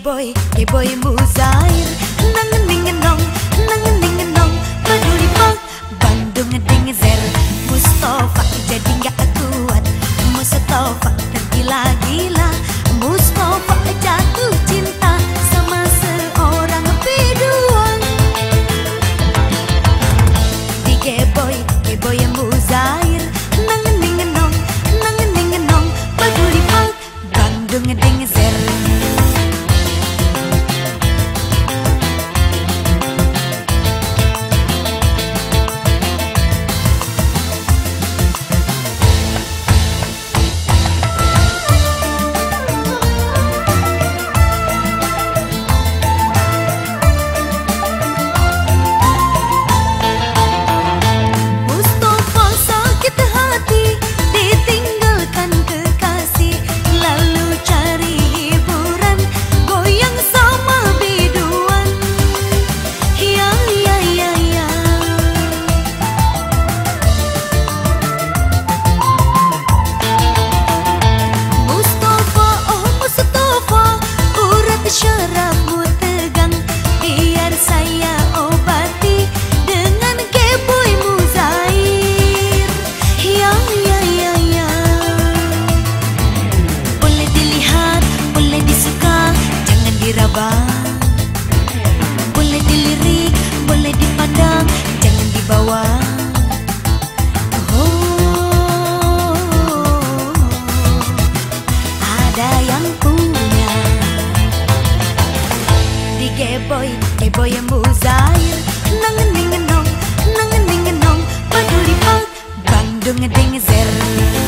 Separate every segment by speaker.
Speaker 1: boy, hey boy mu zair Nangan mingan nong diraba. Boleh dilirik, boleh dipandang Jangan dibawa. Oh, Ada yang punya. Di geboy, geboy yang muzair. Nangan dingenong, nangan dingenong Paduli pat, bang dungedengezer Bang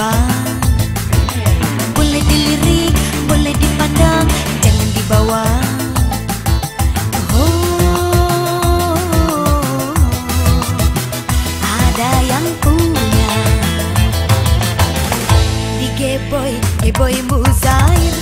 Speaker 1: Boy, Boleh dilirik, boleh dipandang, jangan dibawa. Oh, Ada yang punya. Di Muzair